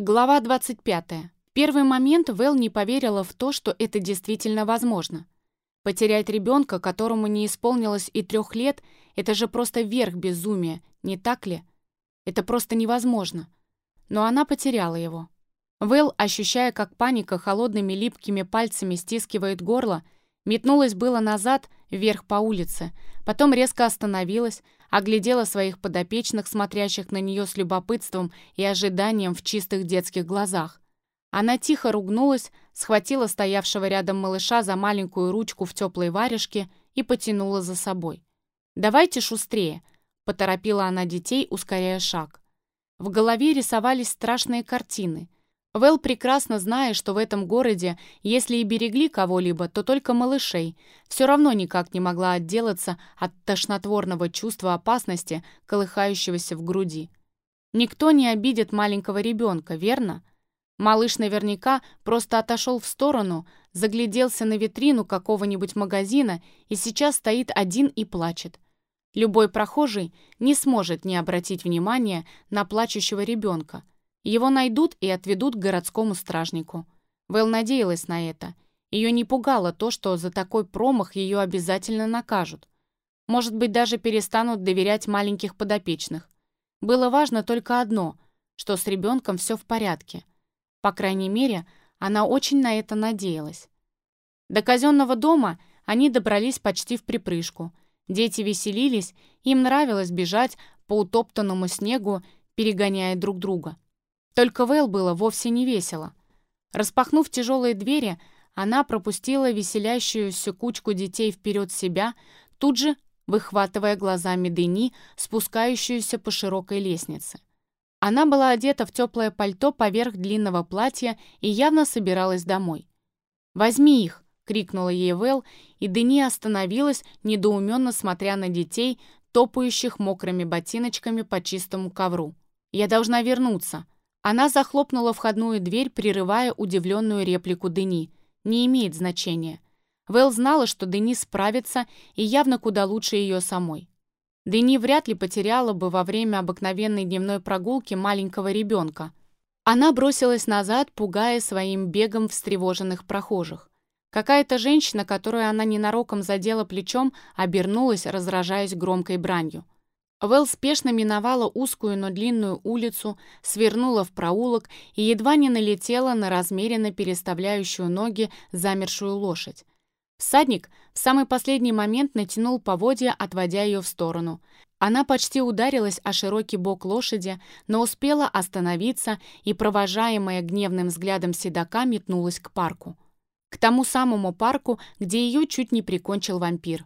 Глава 25. первый момент Вэл не поверила в то, что это действительно возможно. Потерять ребенка, которому не исполнилось и трех лет, это же просто верх безумия, не так ли? Это просто невозможно. Но она потеряла его. Вэл, ощущая, как паника холодными липкими пальцами стискивает горло, метнулась было назад, вверх по улице, потом резко остановилась, оглядела своих подопечных, смотрящих на нее с любопытством и ожиданием в чистых детских глазах. Она тихо ругнулась, схватила стоявшего рядом малыша за маленькую ручку в теплой варежке и потянула за собой. «Давайте шустрее», — поторопила она детей, ускоряя шаг. В голове рисовались страшные картины. Вэл, прекрасно зная, что в этом городе, если и берегли кого-либо, то только малышей, все равно никак не могла отделаться от тошнотворного чувства опасности, колыхающегося в груди. Никто не обидит маленького ребенка, верно? Малыш наверняка просто отошел в сторону, загляделся на витрину какого-нибудь магазина и сейчас стоит один и плачет. Любой прохожий не сможет не обратить внимания на плачущего ребенка. Его найдут и отведут к городскому стражнику. Вэл надеялась на это. Ее не пугало то, что за такой промах ее обязательно накажут. Может быть, даже перестанут доверять маленьких подопечных. Было важно только одно, что с ребенком все в порядке. По крайней мере, она очень на это надеялась. До казенного дома они добрались почти в припрыжку. Дети веселились, им нравилось бежать по утоптанному снегу, перегоняя друг друга. Только Вэл было вовсе не весело. Распахнув тяжелые двери, она пропустила веселящуюся кучку детей вперед себя, тут же выхватывая глазами Дени, спускающуюся по широкой лестнице. Она была одета в теплое пальто поверх длинного платья и явно собиралась домой. «Возьми их!» — крикнула ей Вэл, и Дени остановилась, недоуменно смотря на детей, топающих мокрыми ботиночками по чистому ковру. «Я должна вернуться!» Она захлопнула входную дверь, прерывая удивленную реплику Дени. «Не имеет значения». Вэл знала, что Дени справится и явно куда лучше ее самой. Дени вряд ли потеряла бы во время обыкновенной дневной прогулки маленького ребенка. Она бросилась назад, пугая своим бегом встревоженных прохожих. Какая-то женщина, которую она ненароком задела плечом, обернулась, разражаясь громкой бранью. Вэл спешно миновала узкую, но длинную улицу, свернула в проулок и едва не налетела на размеренно переставляющую ноги замершую лошадь. Всадник в самый последний момент натянул поводья, отводя ее в сторону. Она почти ударилась о широкий бок лошади, но успела остановиться и, провожаемая гневным взглядом седока, метнулась к парку. К тому самому парку, где ее чуть не прикончил вампир.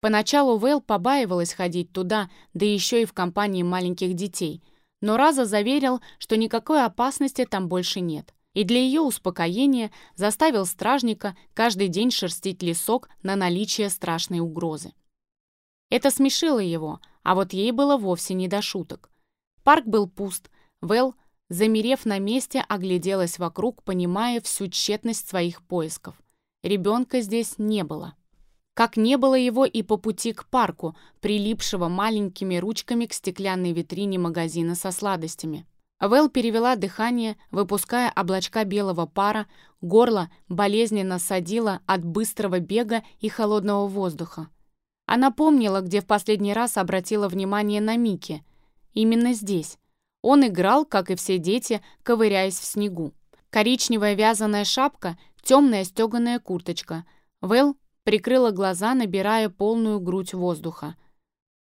Поначалу Вэл побаивалась ходить туда, да еще и в компании маленьких детей, но Раза заверил, что никакой опасности там больше нет и для ее успокоения заставил стражника каждый день шерстить лесок на наличие страшной угрозы. Это смешило его, а вот ей было вовсе не до шуток. Парк был пуст, Вэл, замерев на месте, огляделась вокруг, понимая всю тщетность своих поисков. Ребенка здесь не было. Как не было его и по пути к парку, прилипшего маленькими ручками к стеклянной витрине магазина со сладостями. Вэл перевела дыхание, выпуская облачка белого пара, горло болезненно садило от быстрого бега и холодного воздуха. Она помнила, где в последний раз обратила внимание на Микки. Именно здесь. Он играл, как и все дети, ковыряясь в снегу. Коричневая вязаная шапка, темная стеганая курточка. Вэл прикрыла глаза, набирая полную грудь воздуха.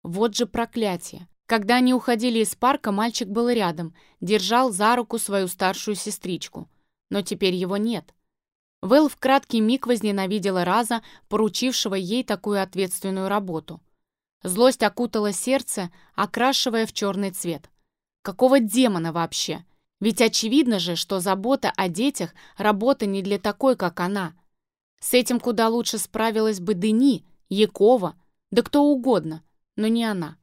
Вот же проклятие! Когда они уходили из парка, мальчик был рядом, держал за руку свою старшую сестричку. Но теперь его нет. Вэл в краткий миг возненавидела Раза, поручившего ей такую ответственную работу. Злость окутала сердце, окрашивая в черный цвет. Какого демона вообще? Ведь очевидно же, что забота о детях – работа не для такой, как она. С этим куда лучше справилась бы Дени, Якова, да кто угодно, но не она.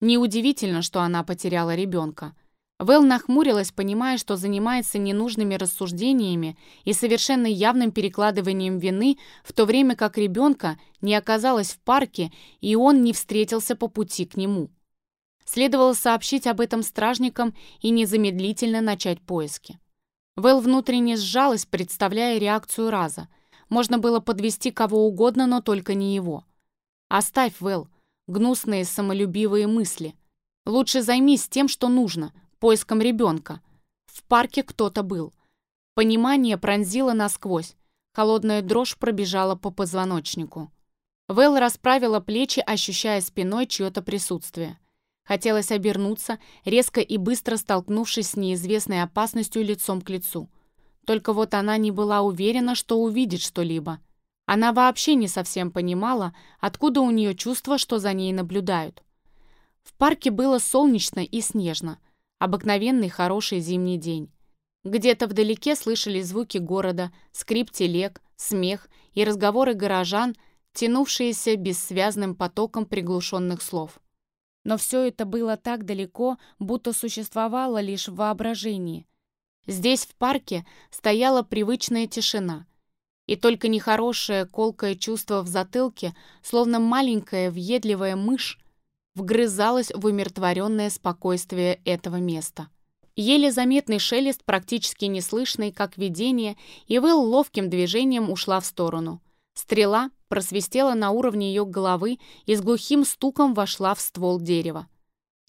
Неудивительно, что она потеряла ребенка. Вэл нахмурилась, понимая, что занимается ненужными рассуждениями и совершенно явным перекладыванием вины, в то время как ребенка не оказалось в парке, и он не встретился по пути к нему. Следовало сообщить об этом стражникам и незамедлительно начать поиски. Вэл внутренне сжалась, представляя реакцию Раза. Можно было подвести кого угодно, но только не его. «Оставь, Вэл, гнусные самолюбивые мысли. Лучше займись тем, что нужно, поиском ребенка. В парке кто-то был. Понимание пронзило насквозь. Холодная дрожь пробежала по позвоночнику. Вэл расправила плечи, ощущая спиной чье-то присутствие. Хотелось обернуться, резко и быстро столкнувшись с неизвестной опасностью лицом к лицу. Только вот она не была уверена, что увидит что-либо. Она вообще не совсем понимала, откуда у нее чувство, что за ней наблюдают. В парке было солнечно и снежно. Обыкновенный хороший зимний день. Где-то вдалеке слышались звуки города, скрип телег, смех и разговоры горожан, тянувшиеся бессвязным потоком приглушенных слов. Но все это было так далеко, будто существовало лишь в воображении. Здесь, в парке, стояла привычная тишина. И только нехорошее колкое чувство в затылке, словно маленькая въедливая мышь, вгрызалось в умиротворенное спокойствие этого места. Еле заметный шелест, практически неслышный, как видение, и Вэл ловким движением ушла в сторону. Стрела просвистела на уровне ее головы и с глухим стуком вошла в ствол дерева.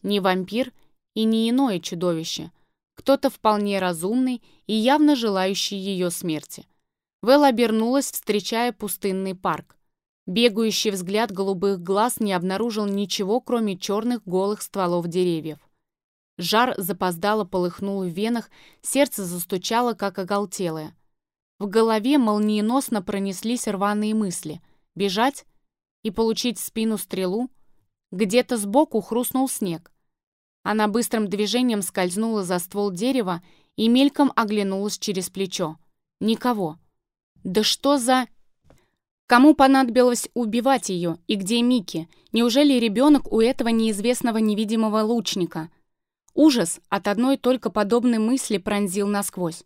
Не вампир и не иное чудовище. Кто-то вполне разумный и явно желающий ее смерти. Вэл обернулась, встречая пустынный парк. Бегающий взгляд голубых глаз не обнаружил ничего, кроме черных голых стволов деревьев. Жар запоздало полыхнул в венах, сердце застучало, как оголтелое. В голове молниеносно пронеслись рваные мысли. Бежать и получить в спину стрелу? Где-то сбоку хрустнул снег. Она быстрым движением скользнула за ствол дерева и мельком оглянулась через плечо. Никого. Да что за... Кому понадобилось убивать ее и где Мики? Неужели ребенок у этого неизвестного невидимого лучника? Ужас от одной только подобной мысли пронзил насквозь.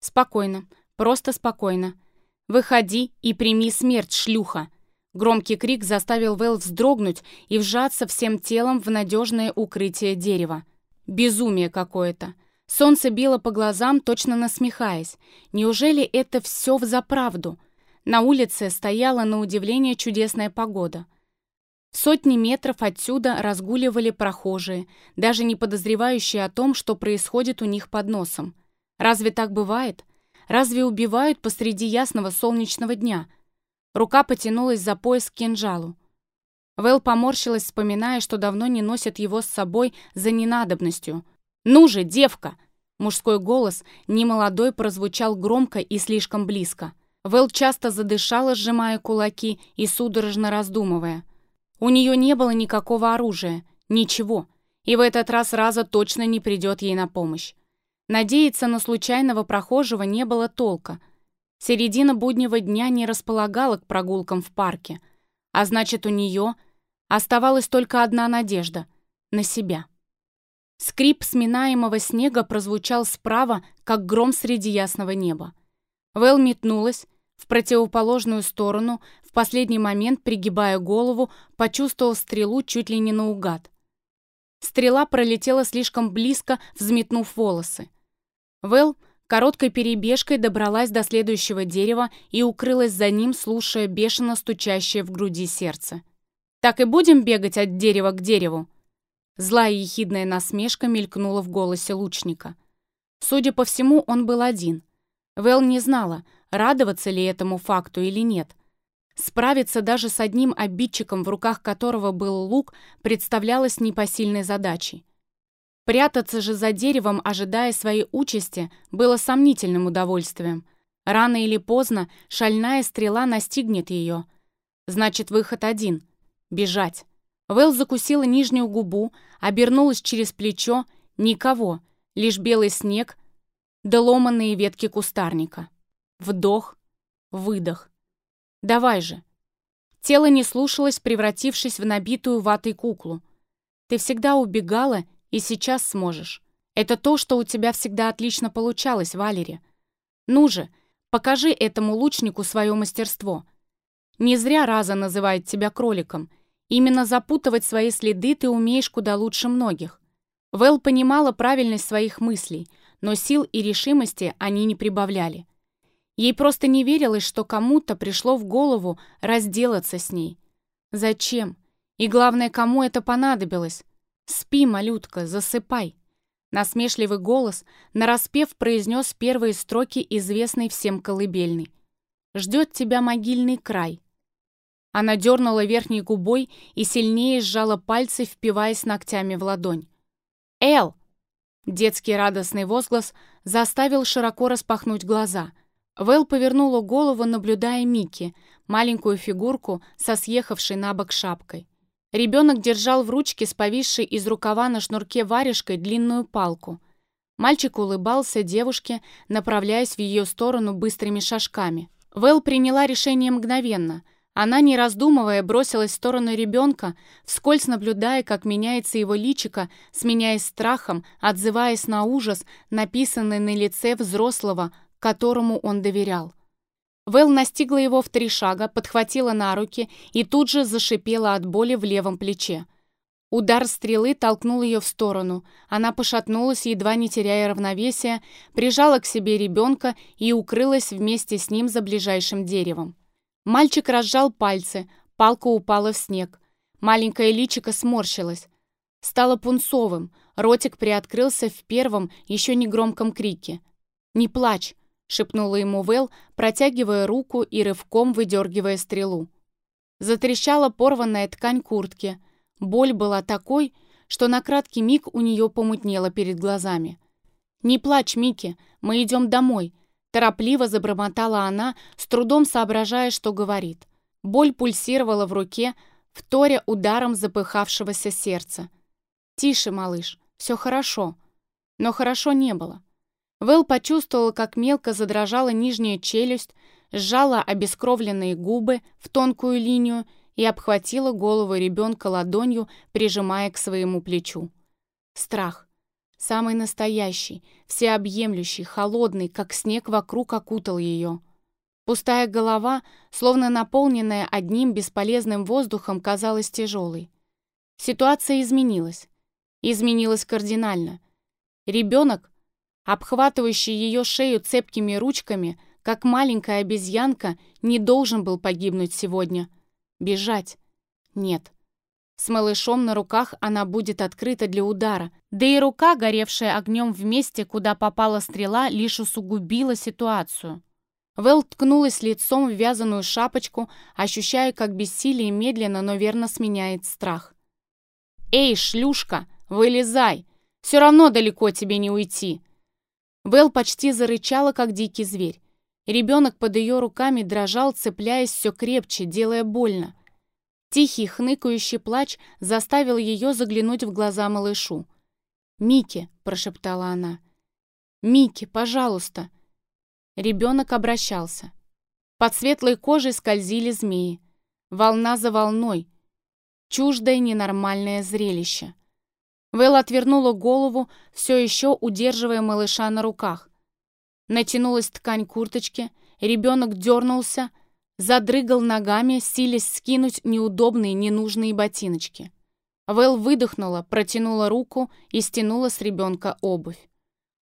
«Спокойно, просто спокойно. Выходи и прими смерть, шлюха!» Громкий крик заставил Вэл вздрогнуть и вжаться всем телом в надежное укрытие дерева. Безумие какое-то. Солнце било по глазам, точно насмехаясь. Неужели это все взаправду? На улице стояла на удивление чудесная погода. Сотни метров отсюда разгуливали прохожие, даже не подозревающие о том, что происходит у них под носом. Разве так бывает? Разве убивают посреди ясного солнечного дня? Рука потянулась за пояс к кинжалу. Вэл поморщилась, вспоминая, что давно не носит его с собой за ненадобностью. «Ну же, девка!» Мужской голос, немолодой, прозвучал громко и слишком близко. Вэл часто задышала, сжимая кулаки и судорожно раздумывая – у нее не было никакого оружия, ничего, и в этот раз Раза точно не придет ей на помощь. Надеяться на случайного прохожего не было толка. Середина буднего дня не располагала к прогулкам в парке, а значит, у нее оставалась только одна надежда — на себя. Скрип сминаемого снега прозвучал справа, как гром среди ясного неба. Вэл метнулась, в противоположную сторону, в последний момент, пригибая голову, почувствовал стрелу чуть ли не наугад. Стрела пролетела слишком близко, взметнув волосы. Вэл короткой перебежкой добралась до следующего дерева и укрылась за ним, слушая бешено стучащее в груди сердце. «Так и будем бегать от дерева к дереву?» Злая ехидная насмешка мелькнула в голосе лучника. Судя по всему, он был один. Вэл не знала, радоваться ли этому факту или нет. Справиться даже с одним обидчиком, в руках которого был лук, представлялось непосильной задачей. Прятаться же за деревом, ожидая своей участи, было сомнительным удовольствием. Рано или поздно шальная стрела настигнет ее. Значит, выход один — бежать. Вэл закусила нижнюю губу, обернулась через плечо. Никого, лишь белый снег да ломанные ветки кустарника. Вдох, выдох. Давай же. Тело не слушалось, превратившись в набитую ватой куклу. Ты всегда убегала и сейчас сможешь. Это то, что у тебя всегда отлично получалось, Валери. Ну же, покажи этому лучнику свое мастерство. Не зря Раза называет тебя кроликом. Именно запутывать свои следы ты умеешь куда лучше многих. Вэл понимала правильность своих мыслей, но сил и решимости они не прибавляли. Ей просто не верилось, что кому-то пришло в голову разделаться с ней. Зачем? И главное, кому это понадобилось? «Спи, малютка, засыпай!» Насмешливый голос нараспев произнес первые строки известной всем колыбельной. «Ждет тебя могильный край». Она дернула верхней губой и сильнее сжала пальцы, впиваясь ногтями в ладонь. «Эл!» Детский радостный возглас заставил широко распахнуть глаза. Вэл повернула голову, наблюдая Микки, маленькую фигурку со съехавшей на бок шапкой. Ребенок держал в ручке с повисшей из рукава на шнурке варежкой длинную палку. Мальчик улыбался девушке, направляясь в ее сторону быстрыми шажками. Вэл приняла решение мгновенно. Она, не раздумывая, бросилась в сторону ребенка, вскользь наблюдая, как меняется его личико, сменяясь страхом, отзываясь на ужас, написанный на лице взрослого, которому он доверял. Вэл настигла его в три шага, подхватила на руки и тут же зашипела от боли в левом плече. Удар стрелы толкнул ее в сторону. Она пошатнулась, едва не теряя равновесия, прижала к себе ребенка и укрылась вместе с ним за ближайшим деревом. Мальчик разжал пальцы, палка упала в снег. Маленькое личико сморщилось. Стало пунцовым, ротик приоткрылся в первом, еще не громком крике. «Не плачь!» — шепнула ему Вэл, протягивая руку и рывком выдергивая стрелу. Затрещала порванная ткань куртки. Боль была такой, что на краткий миг у нее помутнело перед глазами. «Не плачь, Микки, мы идем домой», — торопливо забормотала она, с трудом соображая, что говорит. Боль пульсировала в руке, вторя ударом запыхавшегося сердца. «Тише, малыш, все хорошо». Но хорошо не было. Вэл почувствовала, как мелко задрожала нижняя челюсть, сжала обескровленные губы в тонкую линию и обхватила голову ребенка ладонью, прижимая к своему плечу. Страх. Самый настоящий, всеобъемлющий, холодный, как снег вокруг окутал ее. Пустая голова, словно наполненная одним бесполезным воздухом, казалась тяжелой. Ситуация изменилась. Изменилась кардинально. Ребенок, обхватывающий ее шею цепкими ручками, как маленькая обезьянка, не должен был погибнуть сегодня. Бежать? Нет. С малышом на руках она будет открыта для удара, да и рука, горевшая огнем в месте, куда попала стрела, лишь усугубила ситуацию. Вэл ткнулась лицом в вязаную шапочку, ощущая, как бессилие медленно, но верно сменяет страх. «Эй, шлюшка, вылезай! Все равно далеко тебе не уйти!» Вэл почти зарычала, как дикий зверь. Ребенок под ее руками дрожал, цепляясь все крепче, делая больно. Тихий, хныкающий плач заставил ее заглянуть в глаза малышу. «Микки», — прошептала она, — «Микки, пожалуйста». Ребенок обращался. Под светлой кожей скользили змеи. Волна за волной. Чуждое ненормальное зрелище. Вэл отвернула голову, все еще удерживая малыша на руках. Натянулась ткань курточки, ребенок дернулся, задрыгал ногами, силясь скинуть неудобные, ненужные ботиночки. Вэл выдохнула, протянула руку и стянула с ребенка обувь.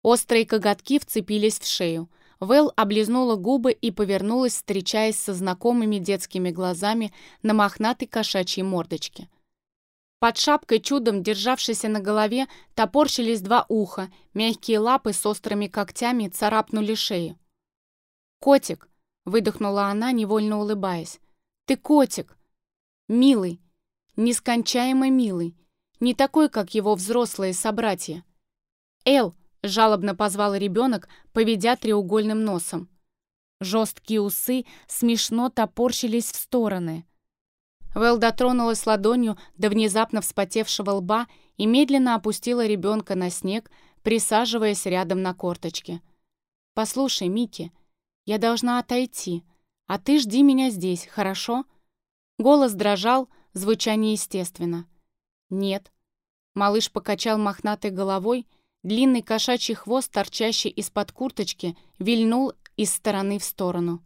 Острые коготки вцепились в шею. Вэл облизнула губы и повернулась, встречаясь со знакомыми детскими глазами на мохнатой кошачьей мордочке. Под шапкой, чудом державшейся на голове, топорщились два уха, мягкие лапы с острыми когтями царапнули шею. «Котик!» — выдохнула она, невольно улыбаясь. «Ты котик! Милый, нескончаемо милый, не такой, как его взрослые собратья!» «Эл!» — жалобно позвал ребенок, поведя треугольным носом. Жесткие усы смешно топорщились в стороны. Вэл дотронулась ладонью до внезапно вспотевшего лба и медленно опустила ребенка на снег, присаживаясь рядом на корточке. «Послушай, Микки, я должна отойти, а ты жди меня здесь, хорошо?» Голос дрожал, звуча неестественно. «Нет». Малыш покачал мохнатой головой, длинный кошачий хвост, торчащий из-под курточки, вильнул из стороны в сторону.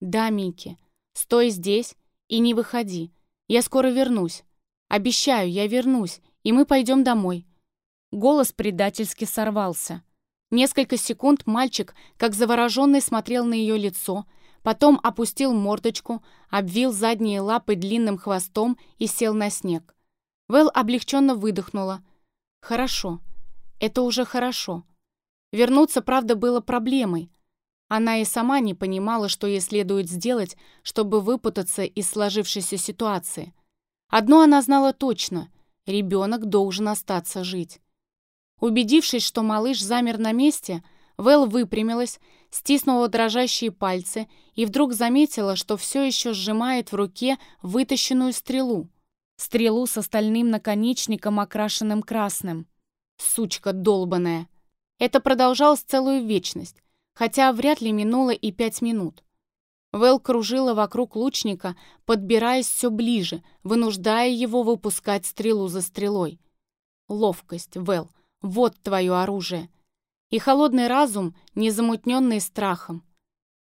«Да, Микки, стой здесь и не выходи. Я скоро вернусь. Обещаю, я вернусь, и мы пойдем домой». Голос предательски сорвался. Несколько секунд мальчик, как завороженный, смотрел на ее лицо, потом опустил мордочку, обвил задние лапы длинным хвостом и сел на снег. Вэл облегченно выдохнула. «Хорошо. Это уже хорошо». Вернуться, правда, было проблемой. Она и сама не понимала, что ей следует сделать, чтобы выпутаться из сложившейся ситуации. Одно она знала точно — ребенок должен остаться жить. Убедившись, что малыш замер на месте, Вэл выпрямилась, стиснула дрожащие пальцы и вдруг заметила, что все еще сжимает в руке вытащенную стрелу. Стрелу с остальным наконечником, окрашенным красным. Сучка долбаная. Это продолжалось целую вечность хотя вряд ли минуло и пять минут. Вэл кружила вокруг лучника, подбираясь все ближе, вынуждая его выпускать стрелу за стрелой. Ловкость, Вэл, вот твое оружие. И холодный разум, не замутненный страхом.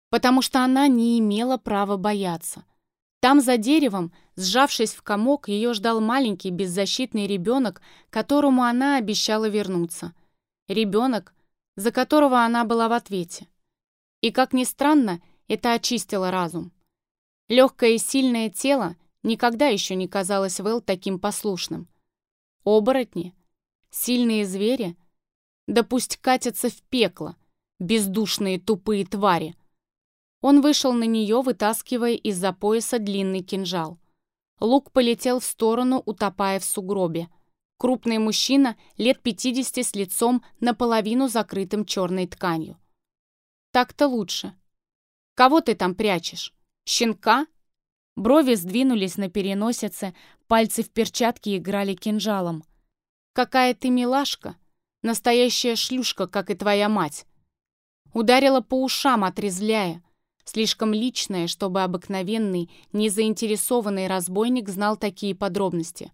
Потому что она не имела права бояться. Там за деревом, сжавшись в комок, ее ждал маленький беззащитный ребенок, которому она обещала вернуться. Ребенок, за которого она была в ответе. И, как ни странно, это очистило разум. Легкое и сильное тело никогда еще не казалось Вэл таким послушным. Оборотни, сильные звери, да пусть катятся в пекло, бездушные тупые твари. Он вышел на нее, вытаскивая из-за пояса длинный кинжал. Лук полетел в сторону, утопая в сугробе. Крупный мужчина, лет 50 с лицом наполовину закрытым черной тканью. Так-то лучше. Кого ты там прячешь? Щенка? Брови сдвинулись на переносице, пальцы в перчатке играли кинжалом. Какая ты милашка, настоящая шлюшка, как и твоя мать. Ударила по ушам, отрезвляя. Слишком личное, чтобы обыкновенный, незаинтересованный разбойник знал такие подробности.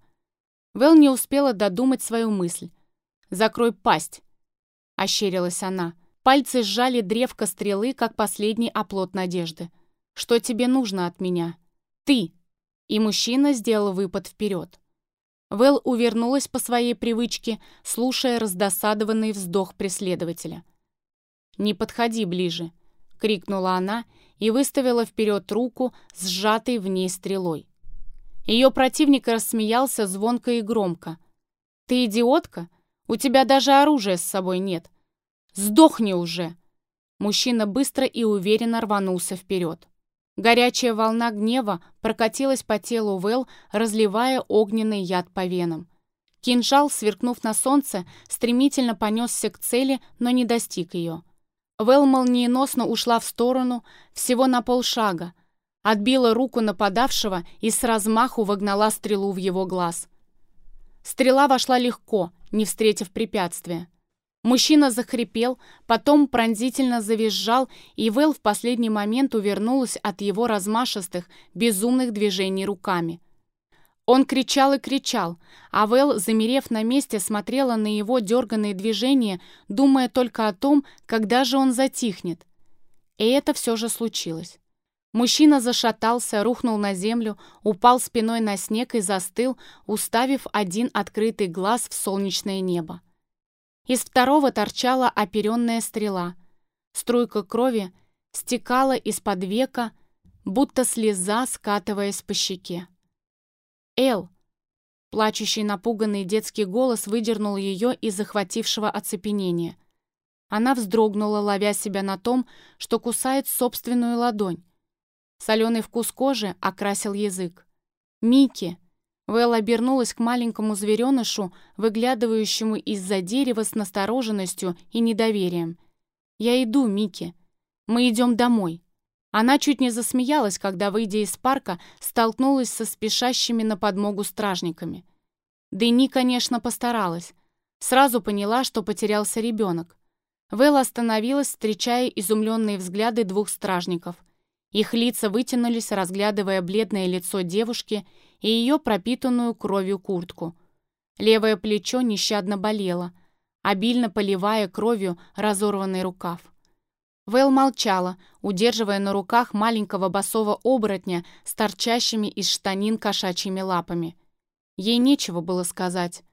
Вэл не успела додумать свою мысль. «Закрой пасть!» — ощерилась она. Пальцы сжали древко стрелы, как последний оплот надежды. «Что тебе нужно от меня?» «Ты!» И мужчина сделал выпад вперед. Вэл увернулась по своей привычке, слушая раздосадованный вздох преследователя. «Не подходи ближе!» — крикнула она и выставила вперед руку, сжатой в ней стрелой. Ее противник рассмеялся звонко и громко. «Ты идиотка? У тебя даже оружия с собой нет. Сдохни уже!» Мужчина быстро и уверенно рванулся вперед. Горячая волна гнева прокатилась по телу Вэл, разливая огненный яд по венам. Кинжал, сверкнув на солнце, стремительно понесся к цели, но не достиг ее. Вэл молниеносно ушла в сторону, всего на полшага, отбила руку нападавшего и с размаху вогнала стрелу в его глаз. Стрела вошла легко, не встретив препятствия. Мужчина захрипел, потом пронзительно завизжал, и Вэл в последний момент увернулась от его размашистых, безумных движений руками. Он кричал и кричал, а Вэл, замерев на месте, смотрела на его дерганные движения, думая только о том, когда же он затихнет. И это все же случилось. Мужчина зашатался, рухнул на землю, упал спиной на снег и застыл, уставив один открытый глаз в солнечное небо. Из второго торчала оперенная стрела. Струйка крови стекала из-под века, будто слеза, скатываясь по щеке. «Эл!» Плачущий напуганный детский голос выдернул ее из захватившего оцепенения. Она вздрогнула, ловя себя на том, что кусает собственную ладонь. Соленый вкус кожи окрасил язык. «Микки!» Вэл обернулась к маленькому зверенышу, выглядывающему из-за дерева с настороженностью и недоверием. «Я иду, Микки. Мы идем домой». Она чуть не засмеялась, когда, выйдя из парка, столкнулась со спешащими на подмогу стражниками. Дэни, конечно, постаралась. Сразу поняла, что потерялся ребенок. Вэл остановилась, встречая изумленные взгляды двух стражников – их лица вытянулись, разглядывая бледное лицо девушки и ее пропитанную кровью куртку. Левое плечо нещадно болело, обильно поливая кровью разорванный рукав. Вэл молчала, удерживая на руках маленького босого оборотня с торчащими из штанин кошачьими лапами. Ей нечего было сказать.